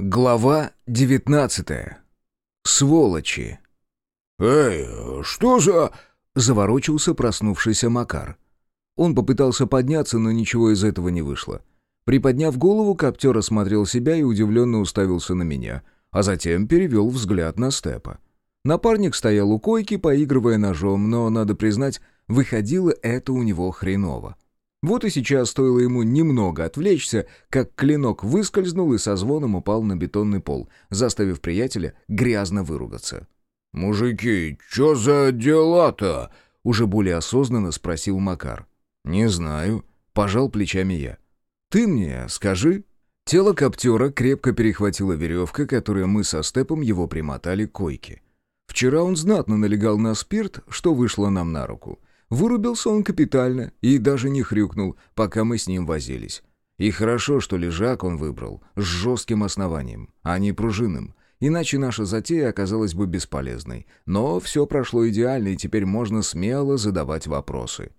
Глава девятнадцатая. Сволочи. «Эй, что за...» — заворочился проснувшийся Макар. Он попытался подняться, но ничего из этого не вышло. Приподняв голову, коптер осмотрел себя и удивленно уставился на меня, а затем перевел взгляд на Степа. Напарник стоял у койки, поигрывая ножом, но, надо признать, выходило это у него хреново. Вот и сейчас стоило ему немного отвлечься, как клинок выскользнул и со звоном упал на бетонный пол, заставив приятеля грязно выругаться. «Мужики, чё за дела-то?» — уже более осознанно спросил Макар. «Не знаю», — пожал плечами я. «Ты мне скажи». Тело коптера крепко перехватила веревка, которой мы со Степом его примотали к койке. Вчера он знатно налегал на спирт, что вышло нам на руку. Вырубился он капитально и даже не хрюкнул, пока мы с ним возились. И хорошо, что лежак он выбрал с жестким основанием, а не пружинным. Иначе наша затея оказалась бы бесполезной. Но все прошло идеально, и теперь можно смело задавать вопросы.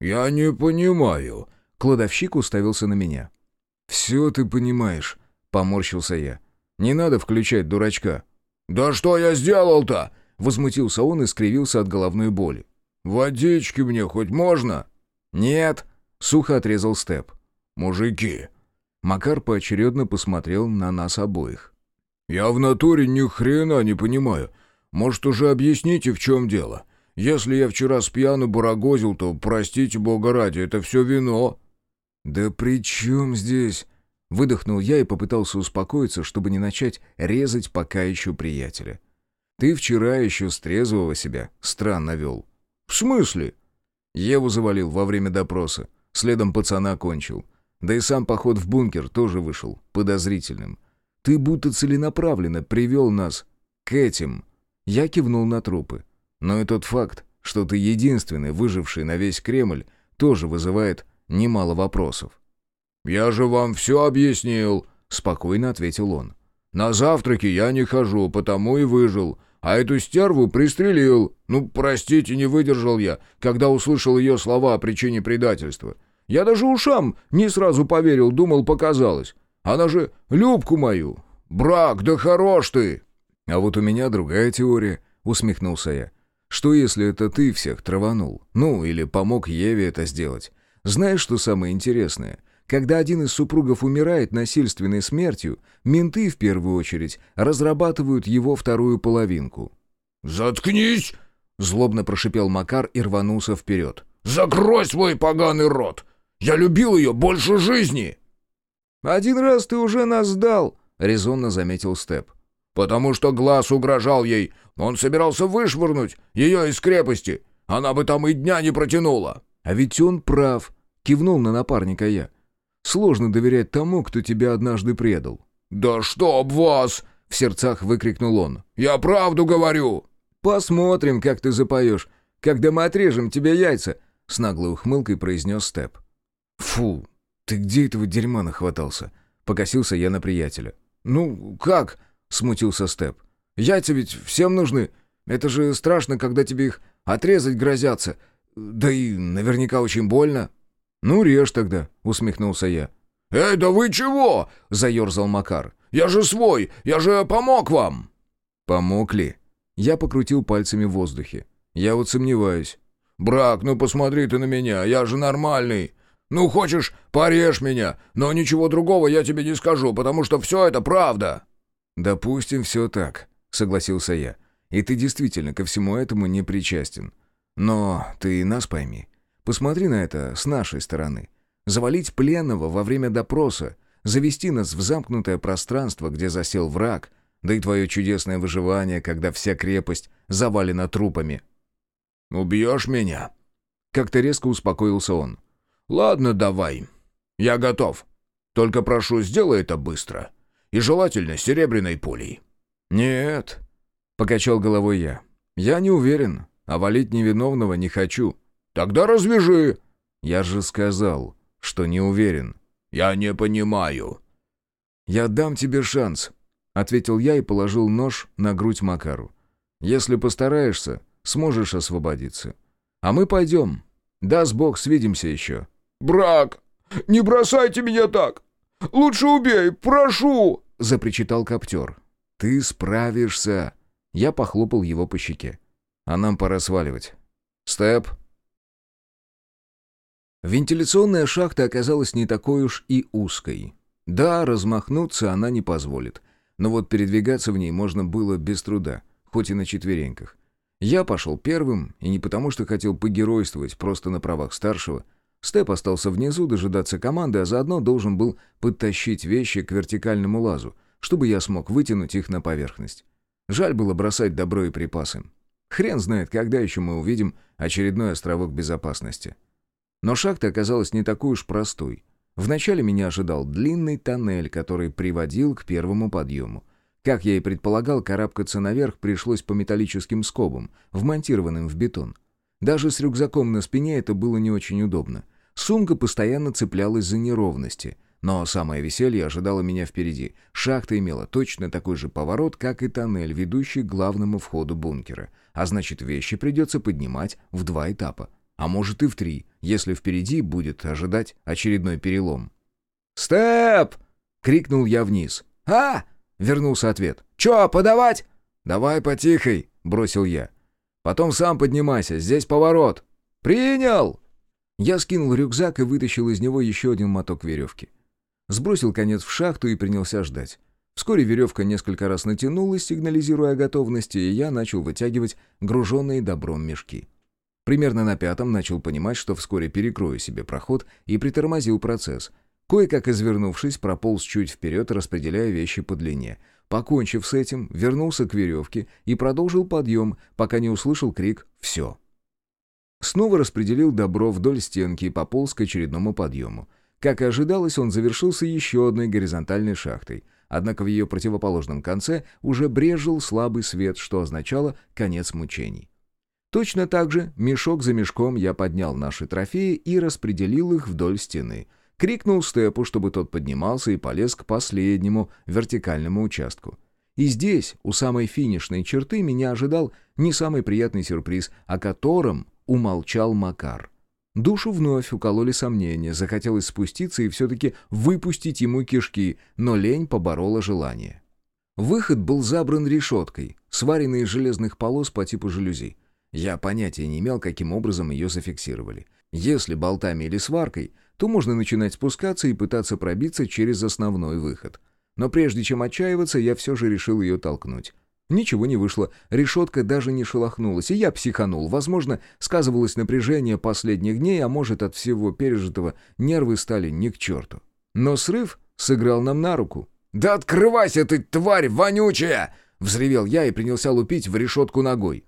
«Я не понимаю». Кладовщик уставился на меня. «Все ты понимаешь», — поморщился я. «Не надо включать дурачка». «Да что я сделал-то?» Возмутился он и скривился от головной боли. «Водички мне хоть можно?» «Нет», — сухо отрезал Степ. «Мужики». Макар поочередно посмотрел на нас обоих. «Я в натуре ни хрена не понимаю. Может, уже объясните, в чем дело? Если я вчера с пьяну барагозил, то, простите бога ради, это все вино». «Да при чем здесь?» Выдохнул я и попытался успокоиться, чтобы не начать резать пока еще приятеля. «Ты вчера еще с себя странно вел. «В смысле?» Еву завалил во время допроса. Следом пацана кончил. Да и сам поход в бункер тоже вышел подозрительным. Ты будто целенаправленно привел нас к этим. Я кивнул на трупы. Но и тот факт, что ты единственный выживший на весь Кремль, тоже вызывает немало вопросов. «Я же вам все объяснил», — спокойно ответил он. «На завтраки я не хожу, потому и выжил а эту стерву пристрелил. Ну, простите, не выдержал я, когда услышал ее слова о причине предательства. Я даже ушам не сразу поверил, думал, показалось. Она же Любку мою. Брак, да хорош ты!» «А вот у меня другая теория», — усмехнулся я. «Что, если это ты всех траванул? Ну, или помог Еве это сделать? Знаешь, что самое интересное? Когда один из супругов умирает насильственной смертью, менты, в первую очередь, разрабатывают его вторую половинку. «Заткнись!» — злобно прошипел Макар и рванулся вперед. «Закрой свой поганый рот! Я любил ее больше жизни!» «Один раз ты уже нас сдал!» — резонно заметил Степ. «Потому что глаз угрожал ей. Он собирался вышвырнуть ее из крепости. Она бы там и дня не протянула». «А ведь он прав!» — кивнул на напарника я. Сложно доверять тому, кто тебя однажды предал». «Да чтоб вас!» — в сердцах выкрикнул он. «Я правду говорю!» «Посмотрим, как ты запоешь, когда мы отрежем тебе яйца!» — с наглой ухмылкой произнес Степ. «Фу, ты где этого дерьма нахватался?» — покосился я на приятеля. «Ну, как?» — смутился Степ. «Яйца ведь всем нужны. Это же страшно, когда тебе их отрезать грозятся. Да и наверняка очень больно». «Ну, режь тогда», — усмехнулся я. «Эй, да вы чего?» — заерзал Макар. «Я же свой! Я же помог вам!» «Помог ли?» Я покрутил пальцами в воздухе. «Я вот сомневаюсь». «Брак, ну посмотри ты на меня, я же нормальный. Ну, хочешь, порежь меня, но ничего другого я тебе не скажу, потому что все это правда». «Допустим, все так», — согласился я. «И ты действительно ко всему этому не причастен. Но ты нас пойми. Посмотри на это с нашей стороны. Завалить пленного во время допроса, завести нас в замкнутое пространство, где засел враг, да и твое чудесное выживание, когда вся крепость завалена трупами. «Убьешь меня?» Как-то резко успокоился он. «Ладно, давай. Я готов. Только прошу, сделай это быстро. И желательно серебряной пулей». «Нет», — покачал головой я. «Я не уверен, а валить невиновного не хочу». Тогда развяжи!» «Я же сказал, что не уверен». «Я не понимаю». «Я дам тебе шанс», — ответил я и положил нож на грудь Макару. «Если постараешься, сможешь освободиться. А мы пойдем. Даст Бог, свидимся еще». «Брак, не бросайте меня так! Лучше убей, прошу!» — запричитал коптер. «Ты справишься!» Я похлопал его по щеке. «А нам пора сваливать. Степ!» Вентиляционная шахта оказалась не такой уж и узкой. Да, размахнуться она не позволит, но вот передвигаться в ней можно было без труда, хоть и на четвереньках. Я пошел первым, и не потому, что хотел погеройствовать просто на правах старшего. Степ остался внизу дожидаться команды, а заодно должен был подтащить вещи к вертикальному лазу, чтобы я смог вытянуть их на поверхность. Жаль было бросать добро и припасы. Хрен знает, когда еще мы увидим очередной островок безопасности. Но шахта оказалась не такой уж простой. Вначале меня ожидал длинный тоннель, который приводил к первому подъему. Как я и предполагал, карабкаться наверх пришлось по металлическим скобам, вмонтированным в бетон. Даже с рюкзаком на спине это было не очень удобно. Сумка постоянно цеплялась за неровности. Но самое веселье ожидало меня впереди. Шахта имела точно такой же поворот, как и тоннель, ведущий к главному входу бункера. А значит, вещи придется поднимать в два этапа. А может и в три, если впереди будет ожидать очередной перелом. «Степ!» — крикнул я вниз. «А!» — вернулся ответ. «Чё, подавать?» «Давай потихой», — бросил я. «Потом сам поднимайся, здесь поворот». «Принял!» Я скинул рюкзак и вытащил из него еще один моток веревки. Сбросил конец в шахту и принялся ждать. Вскоре веревка несколько раз натянулась, сигнализируя о готовности, и я начал вытягивать груженные добром мешки. Примерно на пятом начал понимать, что вскоре перекрою себе проход и притормозил процесс. Кое-как извернувшись, прополз чуть вперед, распределяя вещи по длине. Покончив с этим, вернулся к веревке и продолжил подъем, пока не услышал крик «Все». Снова распределил добро вдоль стенки и пополз к очередному подъему. Как и ожидалось, он завершился еще одной горизонтальной шахтой. Однако в ее противоположном конце уже брежил слабый свет, что означало конец мучений. Точно так же, мешок за мешком, я поднял наши трофеи и распределил их вдоль стены. Крикнул Степу, чтобы тот поднимался и полез к последнему вертикальному участку. И здесь, у самой финишной черты, меня ожидал не самый приятный сюрприз, о котором умолчал Макар. Душу вновь укололи сомнения, захотелось спуститься и все-таки выпустить ему кишки, но лень поборола желание. Выход был забран решеткой, сваренной из железных полос по типу жалюзи. Я понятия не имел, каким образом ее зафиксировали. Если болтами или сваркой, то можно начинать спускаться и пытаться пробиться через основной выход. Но прежде чем отчаиваться, я все же решил ее толкнуть. Ничего не вышло, решетка даже не шелохнулась, и я психанул. Возможно, сказывалось напряжение последних дней, а может, от всего пережитого нервы стали не к черту. Но срыв сыграл нам на руку. «Да открывайся ты, тварь вонючая!» — взревел я и принялся лупить в решетку ногой.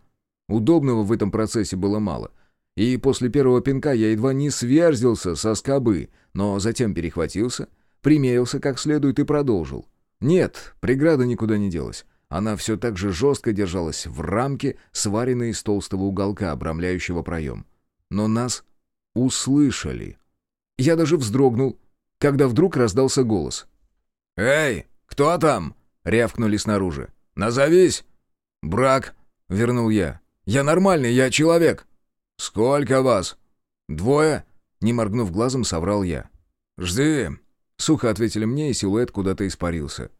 Удобного в этом процессе было мало. И после первого пинка я едва не сверзился со скобы, но затем перехватился, примерился как следует и продолжил. Нет, преграда никуда не делась. Она все так же жестко держалась в рамке, сваренной из толстого уголка, обрамляющего проем. Но нас услышали. Я даже вздрогнул, когда вдруг раздался голос. «Эй, кто там?» — рявкнули снаружи. «Назовись!» «Брак!» — вернул я. Я нормальный, я человек». «Сколько вас?» «Двое?» Не моргнув глазом, соврал я. «Жди!» Сухо ответили мне, и силуэт куда-то испарился.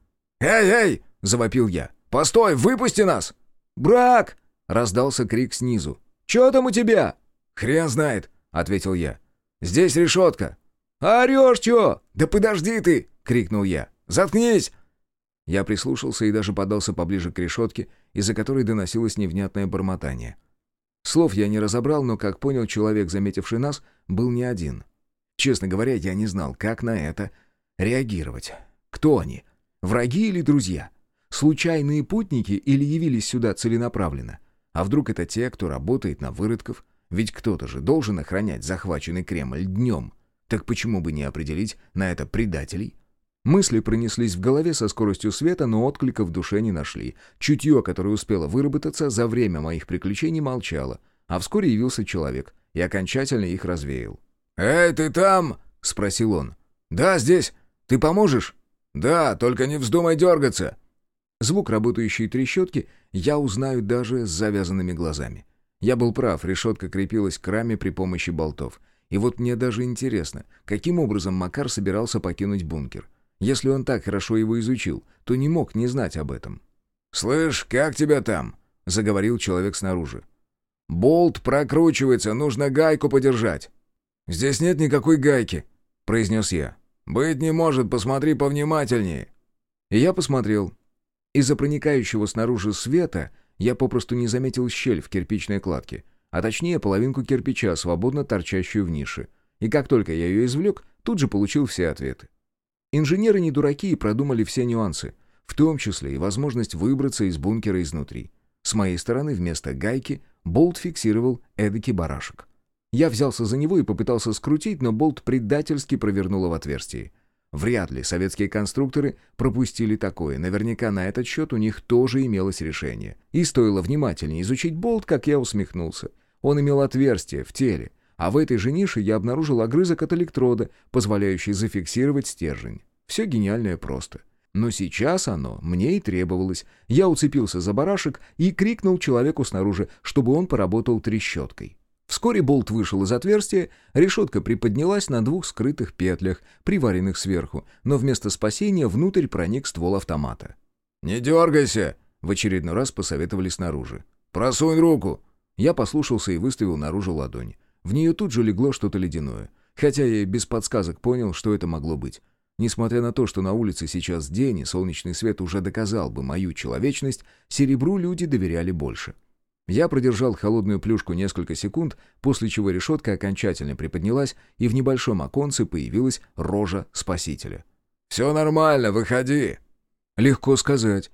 «Эй, эй!» — завопил я. «Постой, выпусти нас!» «Брак!» — раздался крик снизу. «Чё там у тебя?» «Хрен знает!» — ответил я. «Здесь решетка!» «А орешь чё?» «Да подожди ты!» — крикнул я. «Заткнись!» Я прислушался и даже подался поближе к решетке, из-за которой доносилось невнятное бормотание. Слов я не разобрал, но, как понял человек, заметивший нас, был не один. Честно говоря, я не знал, как на это реагировать. Кто они? Враги или друзья? Случайные путники или явились сюда целенаправленно? А вдруг это те, кто работает на выродков? Ведь кто-то же должен охранять захваченный Кремль днем. Так почему бы не определить на это предателей? Мысли пронеслись в голове со скоростью света, но отклика в душе не нашли. Чутье, которое успело выработаться за время моих приключений, молчало. А вскоре явился человек и окончательно их развеял. «Эй, ты там?» — спросил он. «Да, здесь. Ты поможешь?» «Да, только не вздумай дергаться». Звук работающей трещотки я узнаю даже с завязанными глазами. Я был прав, решетка крепилась к раме при помощи болтов. И вот мне даже интересно, каким образом Макар собирался покинуть бункер. Если он так хорошо его изучил, то не мог не знать об этом. «Слышь, как тебя там?» — заговорил человек снаружи. «Болт прокручивается, нужно гайку подержать». «Здесь нет никакой гайки», — произнес я. «Быть не может, посмотри повнимательнее». И я посмотрел. Из-за проникающего снаружи света я попросту не заметил щель в кирпичной кладке, а точнее половинку кирпича, свободно торчащую в нише. И как только я ее извлек, тут же получил все ответы. Инженеры не дураки и продумали все нюансы, в том числе и возможность выбраться из бункера изнутри. С моей стороны вместо гайки болт фиксировал эдакий барашек. Я взялся за него и попытался скрутить, но болт предательски провернуло в отверстие. Вряд ли советские конструкторы пропустили такое. Наверняка на этот счет у них тоже имелось решение. И стоило внимательнее изучить болт, как я усмехнулся. Он имел отверстие в теле, а в этой же нише я обнаружил огрызок от электрода, позволяющий зафиксировать стержень. Все гениальное просто. Но сейчас оно мне и требовалось. Я уцепился за барашек и крикнул человеку снаружи, чтобы он поработал трещоткой. Вскоре болт вышел из отверстия, решетка приподнялась на двух скрытых петлях, приваренных сверху, но вместо спасения внутрь проник ствол автомата. «Не дергайся!» — в очередной раз посоветовали снаружи. «Просунь руку!» Я послушался и выставил наружу ладонь. В нее тут же легло что-то ледяное. Хотя я и без подсказок понял, что это могло быть. Несмотря на то, что на улице сейчас день и солнечный свет уже доказал бы мою человечность, серебру люди доверяли больше. Я продержал холодную плюшку несколько секунд, после чего решетка окончательно приподнялась, и в небольшом оконце появилась рожа спасителя. «Все нормально, выходи!» Легко сказать.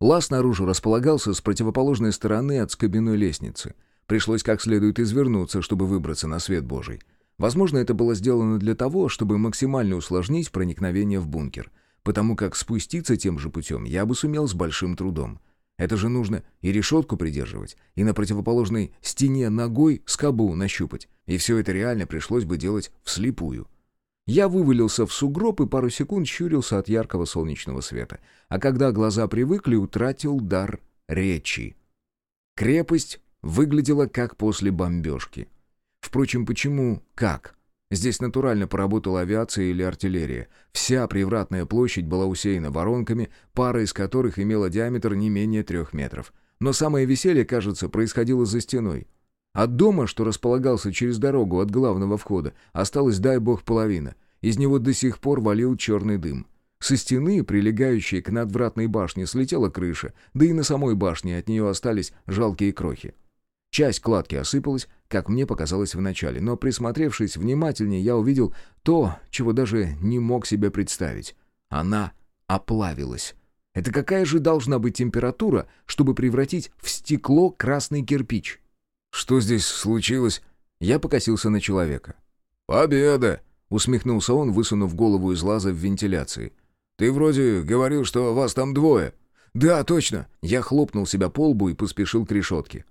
Лаз наружу располагался с противоположной стороны от скобяной лестницы. Пришлось как следует извернуться, чтобы выбраться на свет Божий. Возможно, это было сделано для того, чтобы максимально усложнить проникновение в бункер, потому как спуститься тем же путем я бы сумел с большим трудом. Это же нужно и решетку придерживать, и на противоположной стене ногой скобу нащупать. И все это реально пришлось бы делать вслепую. Я вывалился в сугроб и пару секунд щурился от яркого солнечного света. А когда глаза привыкли, утратил дар речи. Крепость выглядела как после бомбежки. Впрочем, почему «как»? Здесь натурально поработала авиация или артиллерия. Вся привратная площадь была усеяна воронками, пара из которых имела диаметр не менее трех метров. Но самое веселье, кажется, происходило за стеной. От дома, что располагался через дорогу от главного входа, осталась, дай бог, половина. Из него до сих пор валил черный дым. Со стены, прилегающей к надвратной башне, слетела крыша, да и на самой башне от нее остались жалкие крохи. Часть кладки осыпалась, как мне показалось вначале, но присмотревшись внимательнее, я увидел то, чего даже не мог себе представить. Она оплавилась. Это какая же должна быть температура, чтобы превратить в стекло красный кирпич? «Что здесь случилось?» Я покосился на человека. «Победа!» — усмехнулся он, высунув голову из лаза в вентиляции. «Ты вроде говорил, что вас там двое». «Да, точно!» Я хлопнул себя по лбу и поспешил к решетке.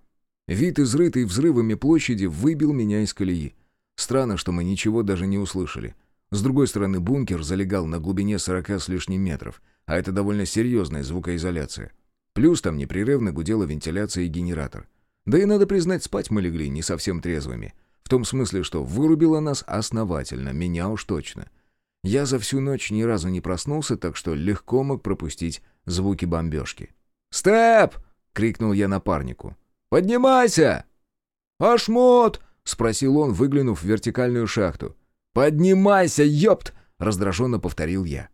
Вид изрытой взрывами площади выбил меня из колеи. Странно, что мы ничего даже не услышали. С другой стороны, бункер залегал на глубине сорока с лишним метров, а это довольно серьезная звукоизоляция. Плюс там непрерывно гудела вентиляция и генератор. Да и надо признать, спать мы легли не совсем трезвыми. В том смысле, что вырубило нас основательно, меня уж точно. Я за всю ночь ни разу не проснулся, так что легко мог пропустить звуки бомбежки. «Степ!» — крикнул я напарнику. «Поднимайся!» «Ашмот!» — спросил он, выглянув в вертикальную шахту. «Поднимайся, ёпт!» — раздраженно повторил я.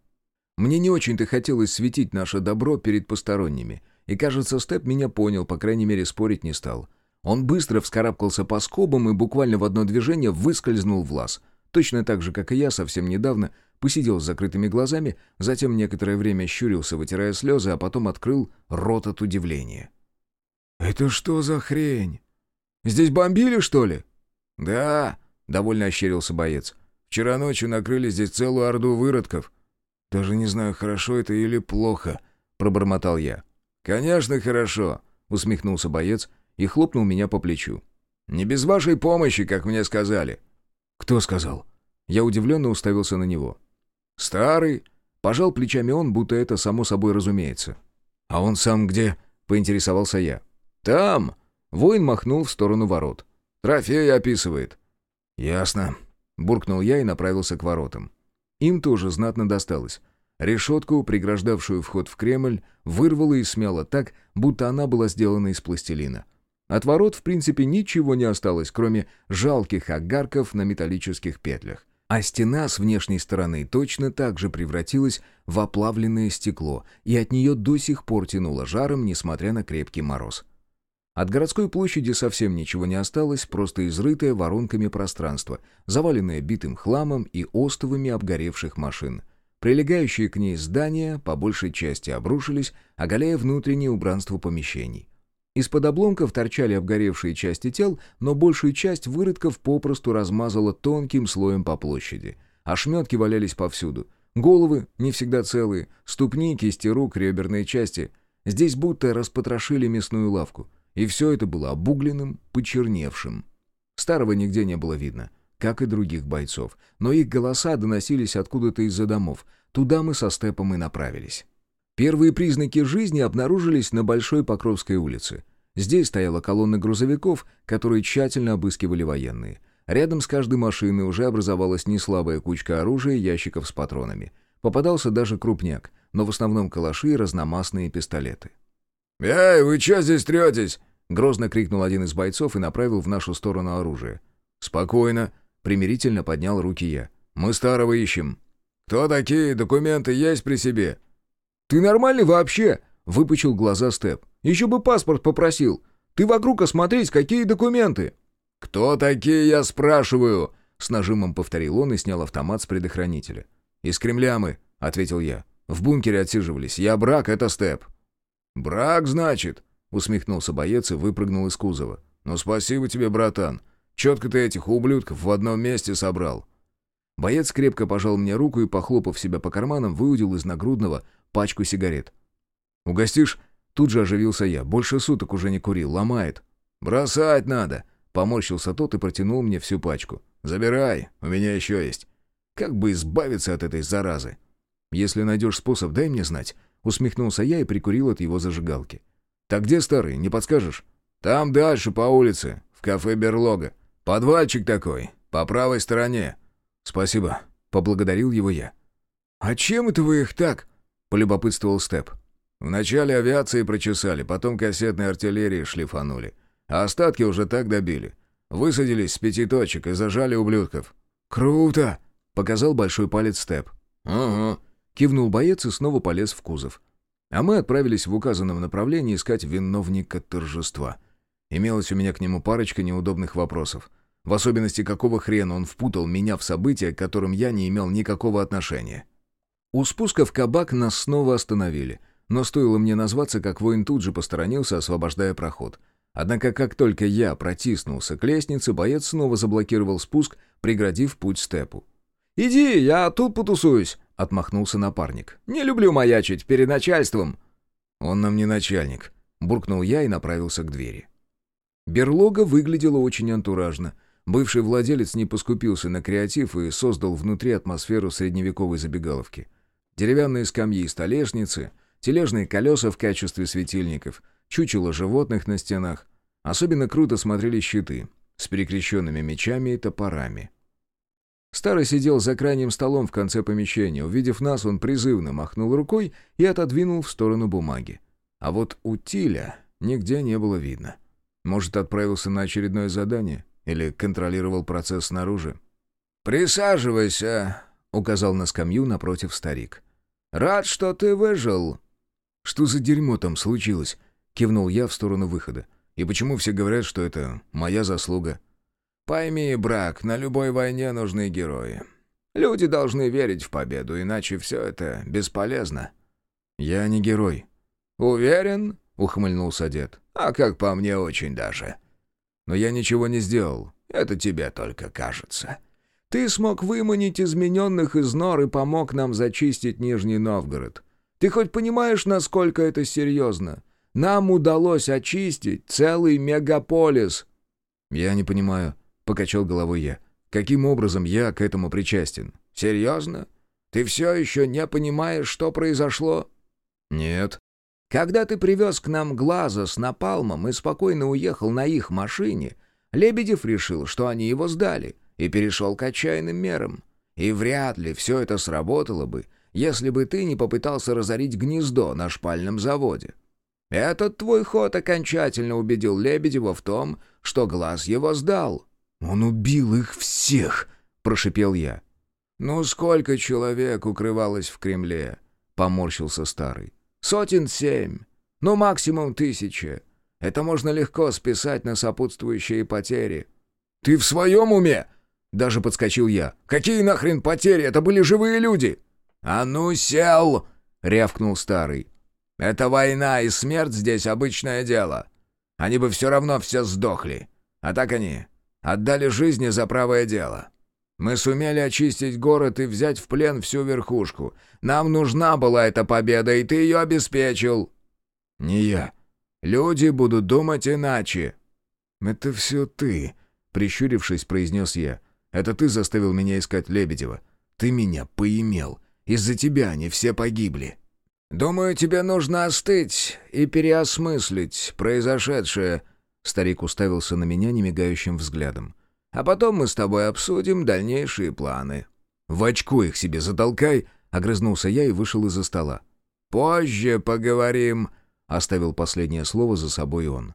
Мне не очень-то хотелось светить наше добро перед посторонними, и, кажется, Степ меня понял, по крайней мере, спорить не стал. Он быстро вскарабкался по скобам и буквально в одно движение выскользнул в лаз. Точно так же, как и я совсем недавно, посидел с закрытыми глазами, затем некоторое время щурился, вытирая слезы, а потом открыл рот от удивления. «Это что за хрень? Здесь бомбили, что ли?» «Да», — довольно ощерился боец. «Вчера ночью накрыли здесь целую орду выродков. Даже не знаю, хорошо это или плохо», — пробормотал я. «Конечно, хорошо», — усмехнулся боец и хлопнул меня по плечу. «Не без вашей помощи, как мне сказали». «Кто сказал?» Я удивленно уставился на него. «Старый», — пожал плечами он, будто это само собой разумеется. «А он сам где?» — поинтересовался я. «Там!» — воин махнул в сторону ворот. «Трофей описывает». «Ясно», — буркнул я и направился к воротам. Им тоже знатно досталось. Решетку, преграждавшую вход в Кремль, вырвало и смяло так, будто она была сделана из пластилина. От ворот, в принципе, ничего не осталось, кроме жалких огарков на металлических петлях. А стена с внешней стороны точно так же превратилась в оплавленное стекло, и от нее до сих пор тянуло жаром, несмотря на крепкий мороз. От городской площади совсем ничего не осталось, просто изрытое воронками пространство, заваленное битым хламом и остовами обгоревших машин — Прилегающие к ней здания по большей части обрушились, оголяя внутреннее убранство помещений. Из-под обломков торчали обгоревшие части тел, но большую часть выродков попросту размазало тонким слоем по площади. Ошметки валялись повсюду. Головы, не всегда целые, ступни, кисти рук, реберные части. Здесь будто распотрошили мясную лавку. И все это было обугленным, почерневшим. Старого нигде не было видно как и других бойцов, но их голоса доносились откуда-то из-за домов. Туда мы со Степом и направились. Первые признаки жизни обнаружились на Большой Покровской улице. Здесь стояла колонна грузовиков, которые тщательно обыскивали военные. Рядом с каждой машиной уже образовалась неслабая кучка оружия и ящиков с патронами. Попадался даже крупняк, но в основном калаши и разномастные пистолеты. «Эй, вы что здесь третесь?» — грозно крикнул один из бойцов и направил в нашу сторону оружие. «Спокойно», Примирительно поднял руки я. «Мы старого ищем». «Кто такие? Документы есть при себе?» «Ты нормальный вообще?» — выпучил глаза Степ. «Еще бы паспорт попросил. Ты вокруг осмотреть, какие документы?» «Кто такие, я спрашиваю?» С нажимом повторил он и снял автомат с предохранителя. «Из Кремля мы», — ответил я. «В бункере отсиживались. Я брак, это Степ». «Брак, значит?» — усмехнулся боец и выпрыгнул из кузова. «Ну спасибо тебе, братан. Четко ты этих ублюдков в одном месте собрал». Боец крепко пожал мне руку и, похлопав себя по карманам, выудил из нагрудного пачку сигарет. «Угостишь?» Тут же оживился я. Больше суток уже не курил, ломает. «Бросать надо!» Поморщился тот и протянул мне всю пачку. «Забирай, у меня еще есть. Как бы избавиться от этой заразы?» «Если найдешь способ, дай мне знать». Усмехнулся я и прикурил от его зажигалки. «Так где старый, не подскажешь?» «Там дальше, по улице, в кафе «Берлога». «Подвальчик такой, по правой стороне». «Спасибо», — поблагодарил его я. «А чем это вы их так?» — полюбопытствовал Степ. «Вначале авиации прочесали, потом кассетной артиллерии шлифанули. А остатки уже так добили. Высадились с пяти точек и зажали ублюдков». «Круто!» — показал большой палец Степ. «Угу», — кивнул боец и снова полез в кузов. А мы отправились в указанном направлении искать виновника торжества. Имелось у меня к нему парочка неудобных вопросов. В особенности, какого хрена он впутал меня в события, к которым я не имел никакого отношения. У спуска в кабак нас снова остановили, но стоило мне назваться, как воин тут же посторонился, освобождая проход. Однако, как только я протиснулся к лестнице, боец снова заблокировал спуск, преградив путь степу. «Иди, я тут потусуюсь», — отмахнулся напарник. «Не люблю маячить перед начальством». «Он нам не начальник», — буркнул я и направился к двери. Берлога выглядела очень антуражно. Бывший владелец не поскупился на креатив и создал внутри атмосферу средневековой забегаловки. Деревянные скамьи и столешницы, тележные колеса в качестве светильников, чучело животных на стенах. Особенно круто смотрели щиты с перекрещенными мечами и топорами. Старый сидел за крайним столом в конце помещения. Увидев нас, он призывно махнул рукой и отодвинул в сторону бумаги. А вот у Тиля нигде не было видно. Может, отправился на очередное задание? Или контролировал процесс снаружи? «Присаживайся», — указал на скамью напротив старик. «Рад, что ты выжил». «Что за дерьмо там случилось?» — кивнул я в сторону выхода. «И почему все говорят, что это моя заслуга?» «Пойми, брак, на любой войне нужны герои. Люди должны верить в победу, иначе все это бесполезно». «Я не герой». «Уверен?» — ухмыльнулся дед. «А как по мне, очень даже. Но я ничего не сделал. Это тебе только кажется. Ты смог выманить измененных из нор и помог нам зачистить Нижний Новгород. Ты хоть понимаешь, насколько это серьезно? Нам удалось очистить целый мегаполис». «Я не понимаю», — покачал головой я. «Каким образом я к этому причастен?» «Серьезно? Ты все еще не понимаешь, что произошло?» «Нет», когда ты привез к нам глаза с напалмом и спокойно уехал на их машине, Лебедев решил, что они его сдали, и перешел к отчаянным мерам. И вряд ли все это сработало бы, если бы ты не попытался разорить гнездо на шпальном заводе. Этот твой ход окончательно убедил Лебедева в том, что глаз его сдал». «Он убил их всех!» — прошипел я. «Ну сколько человек укрывалось в Кремле?» — поморщился старый. «Сотен семь. Ну, максимум тысяча. Это можно легко списать на сопутствующие потери». «Ты в своем уме?» — даже подскочил я. «Какие нахрен потери? Это были живые люди!» «А ну, сел!» — рявкнул старый. «Это война, и смерть здесь обычное дело. Они бы все равно все сдохли. А так они отдали жизни за правое дело. Мы сумели очистить город и взять в плен всю верхушку. Нам нужна была эта победа, и ты ее обеспечил». «Не я. Люди будут думать иначе». «Это все ты», — прищурившись, произнес я. «Это ты заставил меня искать Лебедева. Ты меня поимел. Из-за тебя они все погибли». «Думаю, тебе нужно остыть и переосмыслить произошедшее», — старик уставился на меня немигающим взглядом. «А потом мы с тобой обсудим дальнейшие планы». «В очко их себе затолкай», — огрызнулся я и вышел из-за стола. «Позже поговорим», — оставил последнее слово за собой он.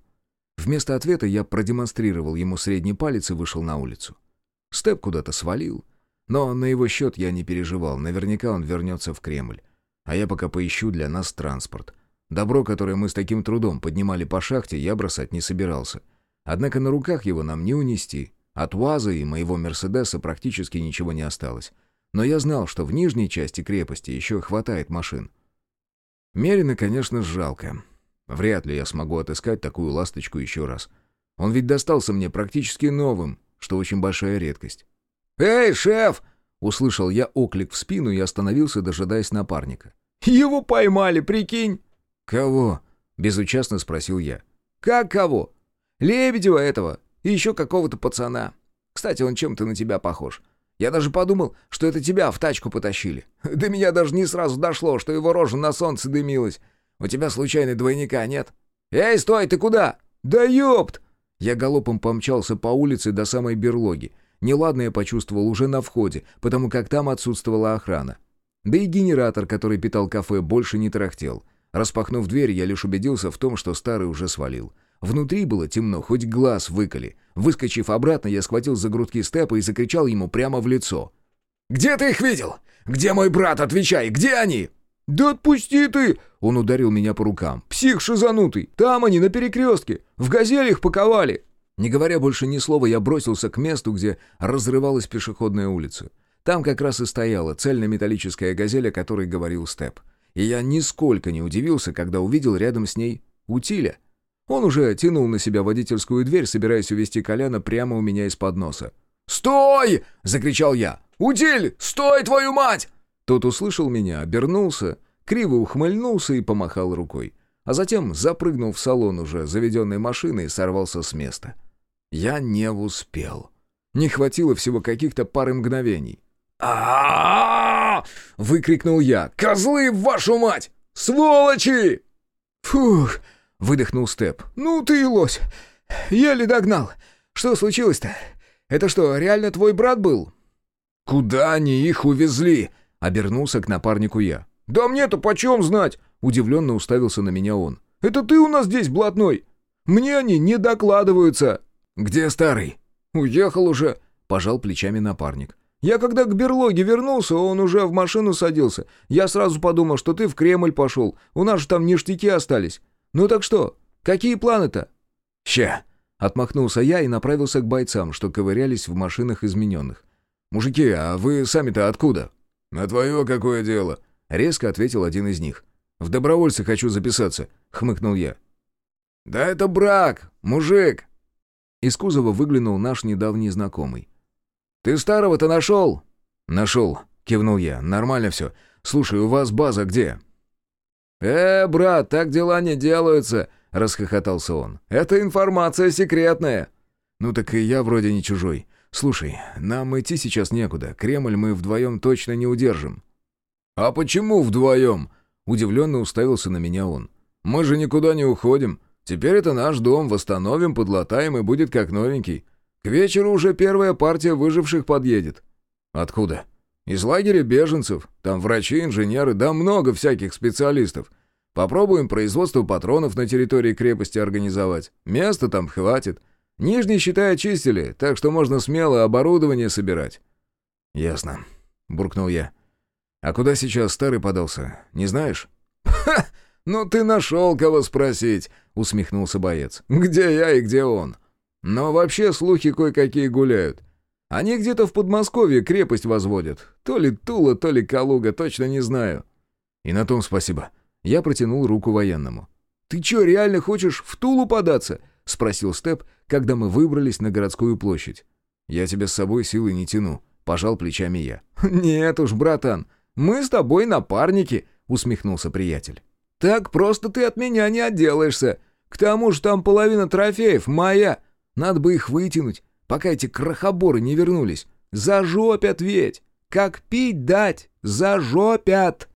Вместо ответа я продемонстрировал ему средний палец и вышел на улицу. Степ куда-то свалил, но на его счет я не переживал, наверняка он вернется в Кремль. А я пока поищу для нас транспорт. Добро, которое мы с таким трудом поднимали по шахте, я бросать не собирался. Однако на руках его нам не унести. От УАЗа и моего Мерседеса практически ничего не осталось. Но я знал, что в нижней части крепости еще хватает машин. Мерина, конечно, жалко. Вряд ли я смогу отыскать такую ласточку еще раз. Он ведь достался мне практически новым, что очень большая редкость. «Эй, шеф!» — услышал я оклик в спину и остановился, дожидаясь напарника. «Его поймали, прикинь!» «Кого?» — безучастно спросил я. «Как кого? Лебедева этого и еще какого-то пацана. Кстати, он чем-то на тебя похож. Я даже подумал, что это тебя в тачку потащили. До меня даже не сразу дошло, что его рожа на солнце дымилась. У тебя случайно двойника нет? Эй, стой, ты куда? Да ёпт!» Я галопом помчался по улице до самой берлоги. Неладное почувствовал уже на входе, потому как там отсутствовала охрана. Да и генератор, который питал кафе, больше не тарахтел. Распахнув дверь, я лишь убедился в том, что старый уже свалил. Внутри было темно, хоть глаз выколи. Выскочив обратно, я схватил за грудки степа и закричал ему прямо в лицо. «Где ты их видел? Где мой брат? Отвечай, где они?» «Да отпусти ты!» Он ударил меня по рукам. «Псих шизанутый! Там они, на перекрестке! В газели их паковали!» Не говоря больше ни слова, я бросился к месту, где разрывалась пешеходная улица. Там как раз и стояла цельнометаллическая газель, о которой говорил Степ. И я нисколько не удивился, когда увидел рядом с ней утиля. Он уже тянул на себя водительскую дверь, собираясь увести Коляна прямо у меня из-под носа. «Стой!» — закричал я. «Утиль! Стой, твою мать!» Тот услышал меня, обернулся, криво ухмыльнулся и помахал рукой. А затем запрыгнул в салон уже заведенной машины и сорвался с места. Я не успел. Не хватило всего каких-то пары мгновений а выкрикнул я. «Козлы, вашу мать! Сволочи!» «Фух!» — выдохнул Степ. «Ну ты и лось! Еле догнал! Что случилось-то? Это что, реально твой брат был?» «Куда они их увезли?» — обернулся к напарнику я. «Да мне-то почем знать?» — удивленно уставился на меня он. «Это ты у нас здесь блатной? Мне они не докладываются!» «Где старый?» «Уехал уже», — пожал плечами напарник. Я когда к берлоге вернулся, он уже в машину садился. Я сразу подумал, что ты в Кремль пошел. У нас же там ништяки остались. Ну так что, какие планы-то?» «Ща!» — отмахнулся я и направился к бойцам, что ковырялись в машинах измененных. «Мужики, а вы сами-то откуда?» «На твое какое дело?» — резко ответил один из них. «В добровольцы хочу записаться», — хмыкнул я. «Да это брак, мужик!» Из кузова выглянул наш недавний знакомый. «Ты старого-то нашел?» «Нашел», — кивнул я. «Нормально все. Слушай, у вас база где?» «Э, брат, так дела не делаются», — расхохотался он. «Это информация секретная». «Ну так и я вроде не чужой. Слушай, нам идти сейчас некуда. Кремль мы вдвоем точно не удержим». «А почему вдвоем?» — удивленно уставился на меня он. «Мы же никуда не уходим. Теперь это наш дом, восстановим, подлатаем и будет как новенький. К вечеру уже первая партия выживших подъедет». «Откуда?» Из лагеря беженцев. Там врачи, инженеры, да много всяких специалистов. Попробуем производство патронов на территории крепости организовать. Места там хватит. Нижний, считай, очистили, так что можно смело оборудование собирать». «Ясно», — буркнул я. «А куда сейчас старый подался, не знаешь?» «Ха! Ну ты нашел, кого спросить», — усмехнулся боец. «Где я и где он?» «Но вообще слухи кое-какие гуляют. Они где-то в Подмосковье крепость возводят. То ли Тула, то ли Калуга, точно не знаю». «И на том спасибо». Я протянул руку военному. «Ты чё, реально хочешь в Тулу податься?» — спросил Степ, когда мы выбрались на городскую площадь. «Я тебя с собой силой не тяну», — пожал плечами я. «Нет уж, братан, мы с тобой напарники», — усмехнулся приятель. «Так просто ты от меня не отделаешься. К тому же там половина трофеев моя. Надо бы их вытянуть, пока эти крохоборы не вернулись. Зажопят ведь! Как пить дать? Зажопят!»